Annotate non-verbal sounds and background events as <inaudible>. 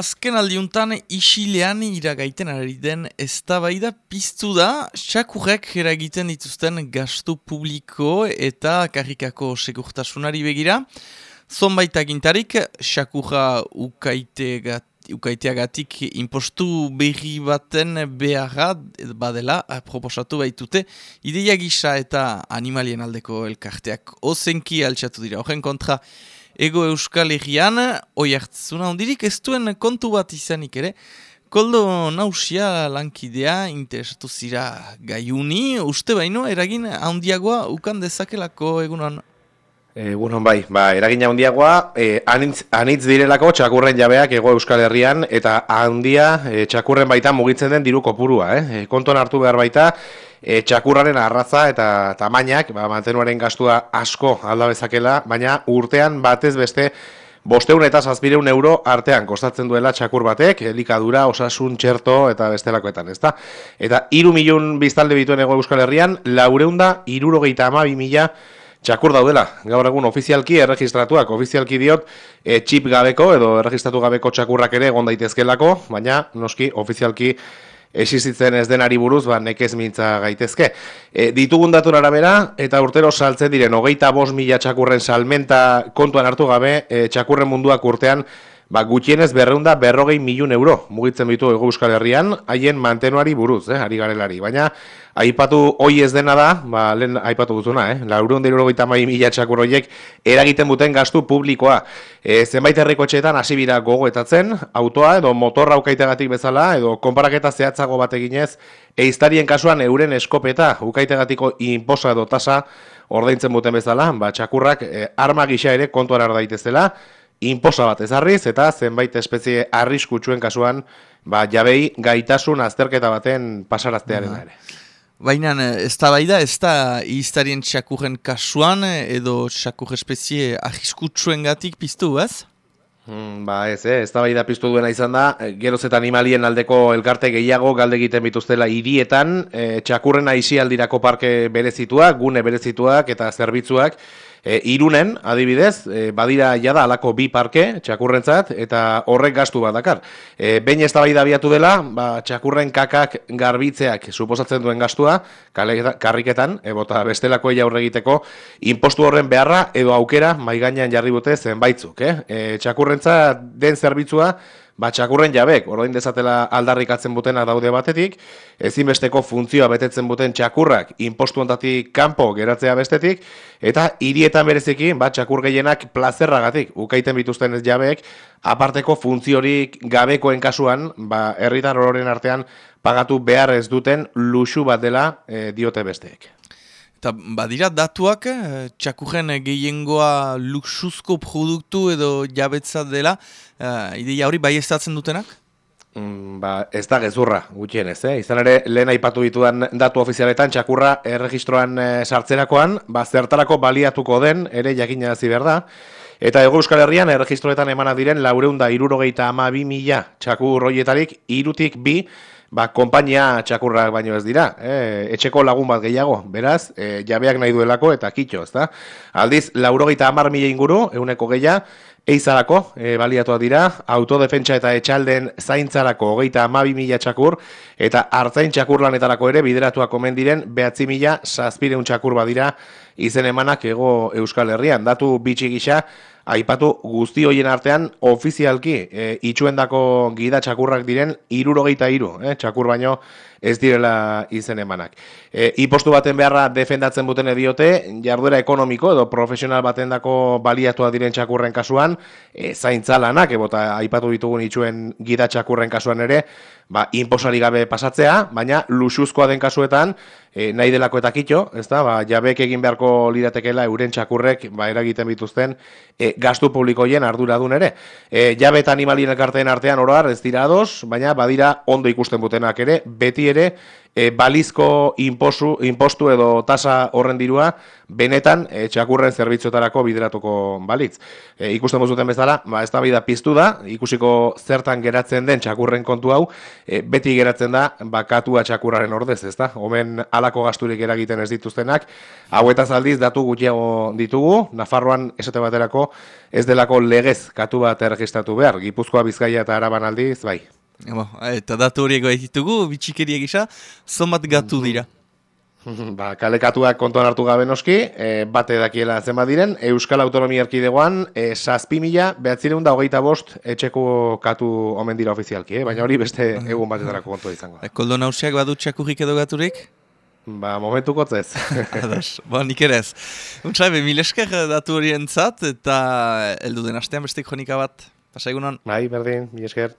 Azken aldiuntan isilean iragaiten ari den eztabaida piztu da, txakurrek eragiten dituzten gastu publiko eta karrikako segurtasunari begira. Zonbait agintarik, txakurra ukaiteagatik impostu berri baten beharra badela proposatu baitute, ideia gisa eta animalien aldeko elkarteak ozenki altxatu dira. Horren kontra, Ego Euskal Herrian, oi hartzuna ondirik, ez duen kontu bat izanik ere, koldo nausia lankidea interesatu zira gaiuni, uste baino, eragin handiagoa ukan dezakelako egunon? Egunon bai, ba, eragin handiagoa, e, anitz, anitz direlako txakurren jabeak ego Euskal Herrian, eta handia e, txakurren baita mugitzen den diru kopurua, eh? E, konton hartu behar baita, e, txakurraren arraza eta tamainak, ba, mantenuaren gastua asko alda bezakela, baina urtean batez beste bosteun eta zazpireun euro artean kostatzen duela txakur batek, elikadura, osasun, txerto eta bestelakoetan, ezta? Eta iru milun biztalde bituen ego Euskal Herrian, laureunda, irurogeita ama mila txakur daudela. Gaur egun ofizialki erregistratuak, ofizialki diot, e, txip gabeko edo erregistratu gabeko txakurrak ere egon daitezkelako, baina noski ofizialki existitzen ez denari buruz, ba, nekez mintza gaitezke. E, ditugun datura arabera, eta urtero saltzen diren, hogeita bos mila txakurren salmenta kontuan hartu gabe, e, txakurren munduak urtean, ba, gutxienez berreunda berrogei milun euro mugitzen bitu Ego Euskal Herrian, haien mantenuari buruz, eh, ari garelari. Baina, aipatu hoi ez dena da, ba, lehen aipatu duzuna, eh, laureun dira mai mila txakur eragiten buten gastu publikoa. E, zenbait herriko etxeetan hasi bira gogoetatzen, autoa edo motorra ukaitegatik bezala, edo konparaketa zehatzago bat eginez, eiztarien kasuan euren eskopeta ukaitegatiko inposa edo tasa ordaintzen buten bezala, ba, txakurrak e, arma gisa ere kontuan ardaitezela, inposa bat ezarriz eta zenbait espezie arriskutsuen kasuan ba, jabei gaitasun azterketa baten pasaraztearen ere. Baina ez da bai da, ez da iztarien txakurren kasuan edo txakur espezie arriskutsuen gatik piztu, ez? Hmm, ba ez, eh? ez da bai da piztu duena izan da, geroz eta animalien aldeko elkarte gehiago galde egiten bituztela hirietan, e, txakurren aizi aldirako parke berezituak, gune berezituak eta zerbitzuak, E, irunen, adibidez, e, badira jada alako bi parke txakurrentzat eta horrek gastu bat dakar. E, Behin ez da biatu dela, ba, txakurren kakak garbitzeak suposatzen duen gastua, karriketan, e, bota bestelako eia egiteko impostu horren beharra edo aukera maiganean jarri bute zenbaitzuk. Eh? E, txakurrentzat den zerbitzua, ba, txakurren jabek, orain dezatela aldarrikatzen butenak daude batetik, ezinbesteko funtzioa betetzen buten txakurrak inpostu ontatik kanpo geratzea bestetik, eta hirietan berezekin, ba, txakur gehienak plazerragatik, ukaiten bituzten ez jabeek, aparteko funtziorik gabekoen kasuan, ba, herritar ororen artean pagatu behar ez duten luxu bat dela e, diote besteek. Eta badira datuak, eh, txakurren gehiengoa luxuzko produktu edo jabetzat dela, uh, ideia hori bai estatzen dutenak? Mm, ba, ez da gezurra, gutxien ez, eh? Izan ere, lehen aipatu dituan datu ofizialetan, txakurra erregistroan e, sartzerakoan, ba, zertarako baliatuko den, ere jakina hazi behar da, Eta Ego Euskal Herrian erregistroetan emana diren laureunda irurogeita ama bi mila txakur roietarik irutik bi ba, kompainia txakurrak baino ez dira, e, etxeko lagun bat gehiago, beraz, e, jabeak nahi duelako eta kitxo, ez da? Aldiz, laurogeita amar mila inguru, euneko gehiago, Eizarako, e, baliatua dira, autodefentsa eta etxalden zaintzarako hogeita amabi mila txakur, eta hartzain txakur lanetarako ere bideratuak omen diren behatzi mila zazpireun txakur badira izen emanak ego Euskal Herrian. Datu bitxi gisa, aipatu guzti hoien artean ofizialki e, itxuendako gida txakurrak diren irurogeita iru, e, txakur baino ez direla izen emanak. E, ipostu baten beharra defendatzen buten diote, jarduera ekonomiko edo profesional baten dako baliatua diren txakurren kasuan, e, zaintza lanak, ebota aipatu ditugun itxuen gida txakurren kasuan ere, ba, inposari gabe pasatzea, baina luxuzkoa den kasuetan, e, nahi delako eta kitxo, ez da, ba, jabek egin beharko liratekela euren txakurrek ba, eragiten bituzten e, gastu publikoien arduradun ere. E, jabet animalien elkarteen artean oroar ez dira ados, baina badira ondo ikusten butenak ere, beti ere e, balizko inposu, impostu edo tasa horren dirua, benetan e, txakurren zerbitzuetarako bideratuko balitz. E, ikusten bozuten bezala, ba, ez da bida piztu da, ikusiko zertan geratzen den txakurren kontu hau, e, beti geratzen da, bakatua txakurraren ordez, ez da? Homen alako gasturik eragiten ez dituztenak, hauetaz aldiz datu gutxiago ditugu, Nafarroan esate baterako ez delako legez katu bat erregistratu behar, Gipuzkoa Bizkaia eta Araban aldiz, bai. Eta datu horiek ditugu, bitxikeria gisa, zonbat gatu dira? <laughs> Ba, kalekatuak kontuan hartu gabe noski, e, bate dakiela zenbat diren, Euskal Autonomia Erkidegoan, e, saspi mila, behatzireun da hogeita bost, etxeko katu omen dira ofizialki, eh? baina hori beste <laughs> egun batetarako kontua izango. Koldo nausiak badu txakurrik edo gaturik? Ba, momentu kotzez. <laughs> Ados, ba, nik ere ez. Untsaibe, mil esker datu horien zat, eta eldu den astean beste kronika bat, pasa egunon? Bai, berdin, mil esker.